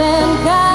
and God.